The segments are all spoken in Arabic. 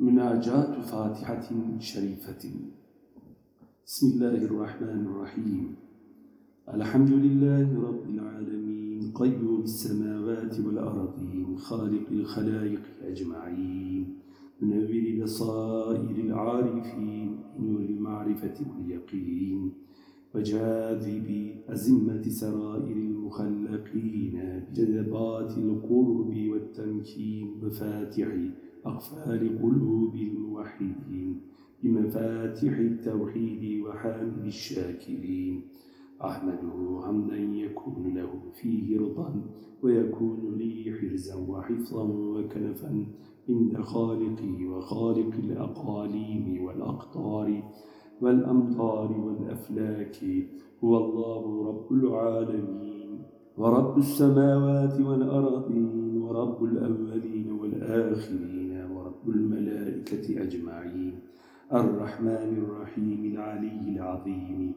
مناجاة فاتحة شريفة. بسم الله الرحمن الرحيم. الحمد لله رب العالمين قيوم السماوات والأرضين خالق الخلائق أجمعين منور بصائر العارفين نور المعرفة واليقين وجاذب أزمة سرائر المخلقين بجذبات القرب والتمكين وفاتح أغفال قلوب الموحدين بمفاتح التوحيد وحامد الشاكرين. أحمده حمدا يكون له فيه رضا ويكون لي حرزا وحفظا وكنفا عند خالقي وخالق الأقاليم والأقطار والأمطار والأفلاك. هو الله رب العالمين. ورب السماوات والأرضين ورب الأولين والآخرين ورب الملائكة أجمعين. الرحمن الرحيم العلي العظيم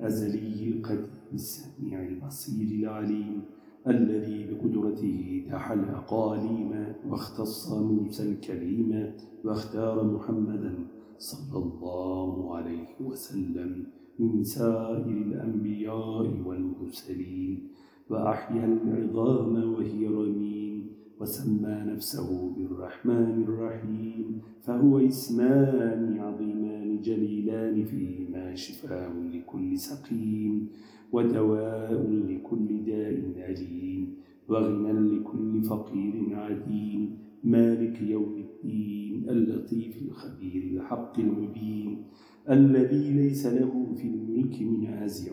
أزلي القديم السميع البصير العليم الذي بقدرته تحل أقاليم واختص موسى الكريم واختار محمدا صلى الله عليه وسلم من سائر الأنبياء والمرسلين. وأحيا العظام وهي رمين وسمى نفسه بالرحمن الرحيم فهو اسمان عظيمان جليلان فيهما شفاء لكل سقيم ودواء لكل داء أليم وغنى لكل فقير عديم مالك يوم الدين اللطيف الخبير الحق المبين الذي ليس له في الملك منازع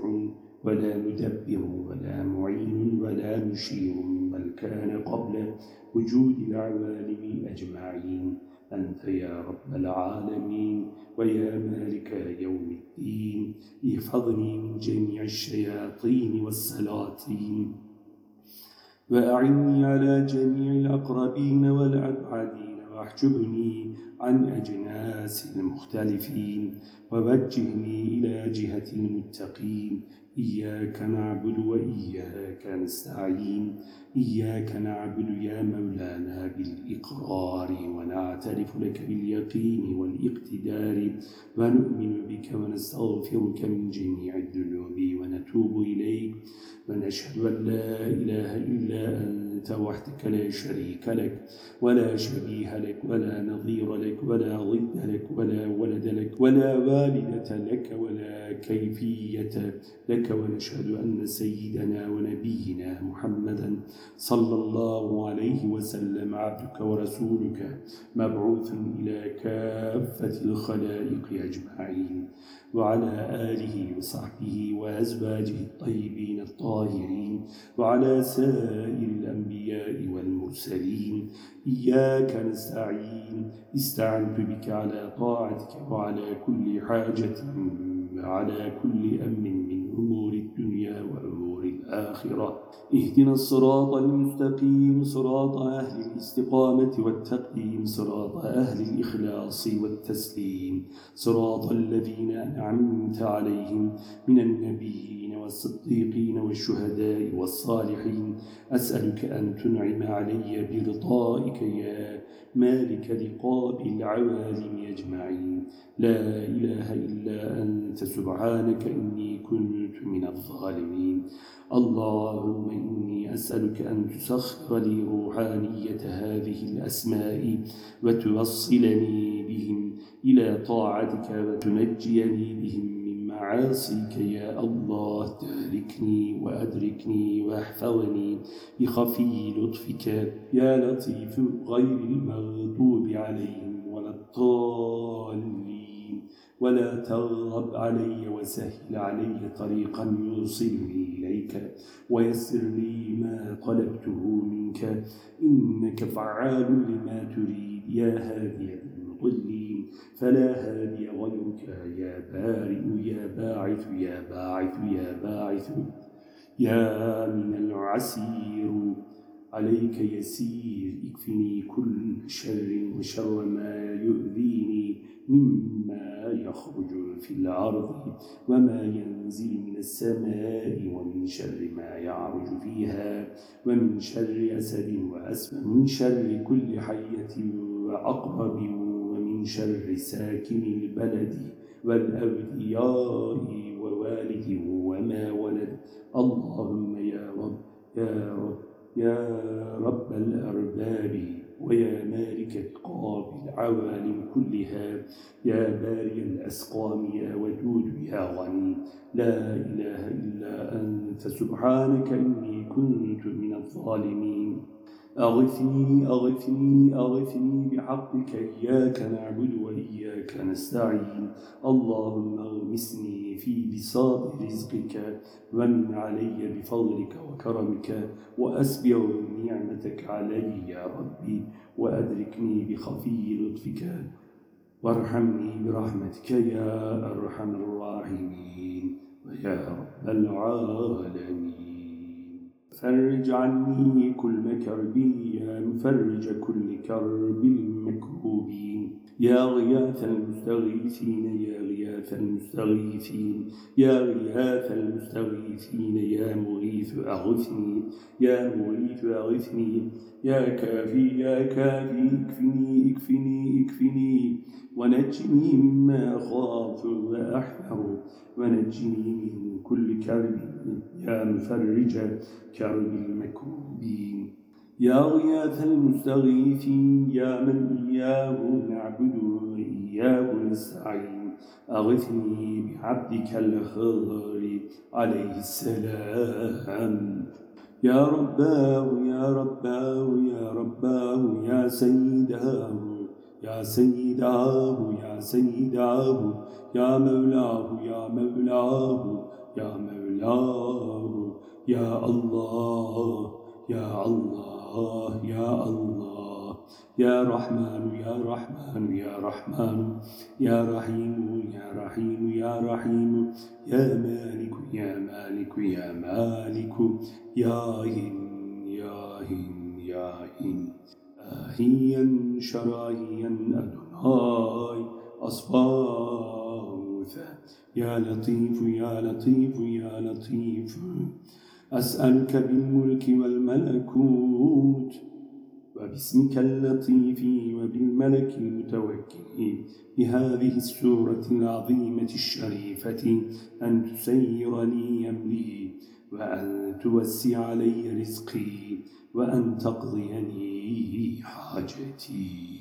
ولا مدبر ولا معين ولا مشير بل كان قبل وجود العوالم أجمعين. أنت يا رب العالمين ويا مالك يوم الدين. احفظني من جميع الشياطين والسلاطين. وأعني على جميع الأقربين والأبعدين. واحجبني عن أجناس المختلفين. ووجهني إلى جهة المتقين. إياك نعبد وإياك نستعين. إياك نعبد يا مولانا بالإقرار ونعترف لك باليقين والإقتدار ونؤمن بك ونستغفرك من جميع الذنوب ونتوب إليك. ونشهد أن لا إله إلا أنت وحدك لا شريك لك ولا شبيه لك ولا نظير لك ولا ضد لك ولا ولد لك ولا والدة لك ولا كيفية لك. ونشهد أن سيدنا ونبينا محمدا صلى الله عليه وسلم عبدك ورسولك مبعوث إلى كافة الخلائق أجمعين وعلى آله وصحبه وأزواجه الطيبين الطاهرين وعلى سائر الأنبياء والمرسلين. إياك نستعين استعنت بك على طاعتك وعلى كل حاجة وعلى كل أمن من أمور الدنيا وأمور الآخرة. اهدنا الصراط المستقيم صراط أهل الاستقامة والتقديم صراط أهل الإخلاص والتسليم. صراط الذين أنعمت عليهم من النبيين والصديقين والشهداء والصالحين. أسألك أن تنعم علي برضائك يا مالك لقاب العوالم أجمعين. لا إله إلا أنت سبحانك إني كنت من الظالمين. اللهم إني أسألك أن تسخر لي روحانية هذه الأسماء وتوصلني بهم إلى طاعتك وتنجيني بهم معاصيك يا الله تاركني وأدركني وأحفظني بخفي لطفك. يا لطيف غير المغضوب عليهم ولا الضالين ولا تغضب علي وسهل علي طريقا يوصلني إليك. ويسر لي ما طلبته منك إنك فعال لما تريد. يا هادي المضلين فلا هادي غيرك. يا بارئ يا باعث يا باعث يا باعث. يا من العسير عليك يسير. اكفني كل شر وشر ما يؤذيني. مما يخرج في الأرض وما ينزل من السماء ومن شر ما يعرج فيها ومن شر أسد وأسم من شر كل حية وأقرب من شر ساكن البلد والأودياء ووالد وما ولد. اللهم يا رب يا رب يا رب الأرباب ويا مالك القاب العوالم كلها. يا باري الأسقام يا ودود يا غني. لا إله إلا أنت. سبحانك إني كنت من الظالمين. أغثني أغثني أغثني بحقك إياك نعبد وإياك نستعين. اللهم أغمسني في بساط رزقك ومن علي بفضلك وكرمك وأسبغ نعمتك علي يا ربي وأدركني بخفي لطفك. وارحمني برحمتك يا أرحم الراحمين ويا رب العالمين. فرج عني كل كربي يا مفرج كل كرب المكروبين يا غياث المستغيثين يا غياث المستغيثين. يا غياث المستغيثين يا مغيث أغثني. يا مغيث أغثني. يا كافي يا كافي اكفني اكفني اكفني. ونجني مما أخاف وأحذر. ونجني من كل كرب يا مفرج كرب المكروبين. يا غياث المستغيثين يا من إياه نعبد وإياه نستعين. أغثني بعبدك الخضر عليه السلام. يا رباه يا رباه يا رباه يا سيداه. يا سيداه يا سيداه يا مولاه يا مولاه يا مولاه يا الله يا الله يا الله يا رحمن يا رحمن يا رحمن يا رحيم يا رحيم يا رحيم يا مالك يا مالك يا مالك يا هن يا هن يا هن. آهيا شراهيا أدناي أصباوثا يا لطيف يا لطيف يا لطيف. أسألك بالملك والملكوت. وباسمك اللطيف وبالملك المتوكل بهذه السورة العظيمة الشريفة أن تسيرني يملي وأن توسع علي رزقي وأن تقضيني حاجتي.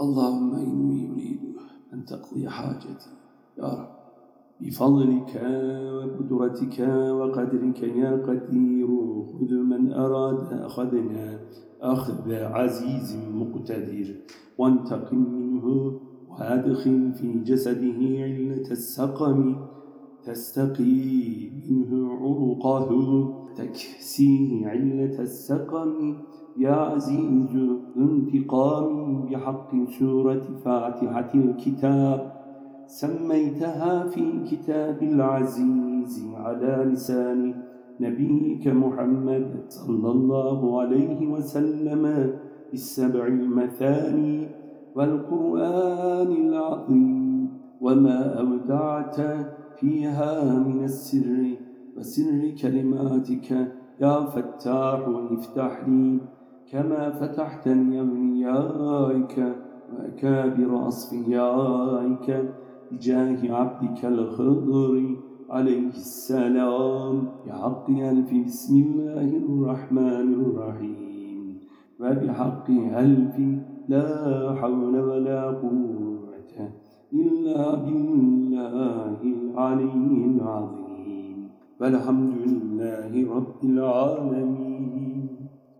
اللهم إني أريد أن تقضي حاجتي. يا رب. بفضلك وقدرتك وقدرك يا قدير خذ من أراد أخذنا أخذ عزيز مقتدر. وانتقم منه وأدخل في جسده علة السقم. تستقي منه عروقه. تكسيه علة السقم. يا عزيز انتقام بحق سورة فاتحة الكتاب. سميتها في كتاب العزيز على لسان نبيك محمد صلى الله عليه وسلم بالسبع المثاني والقرآن العظيم وما أودعت فيها من السر وسر كلماتك يا فتاح افتح لي كما فتحت لأوليائك وأكابر أصفيائك بجاه عبدك الخضر عليه السلام. بحق ألف بسم الله الرحمن الرحيم؟ وبحق ألف لا حول ولا قوة إلا بالله العلي العظيم. والحمد لله رب العالمين.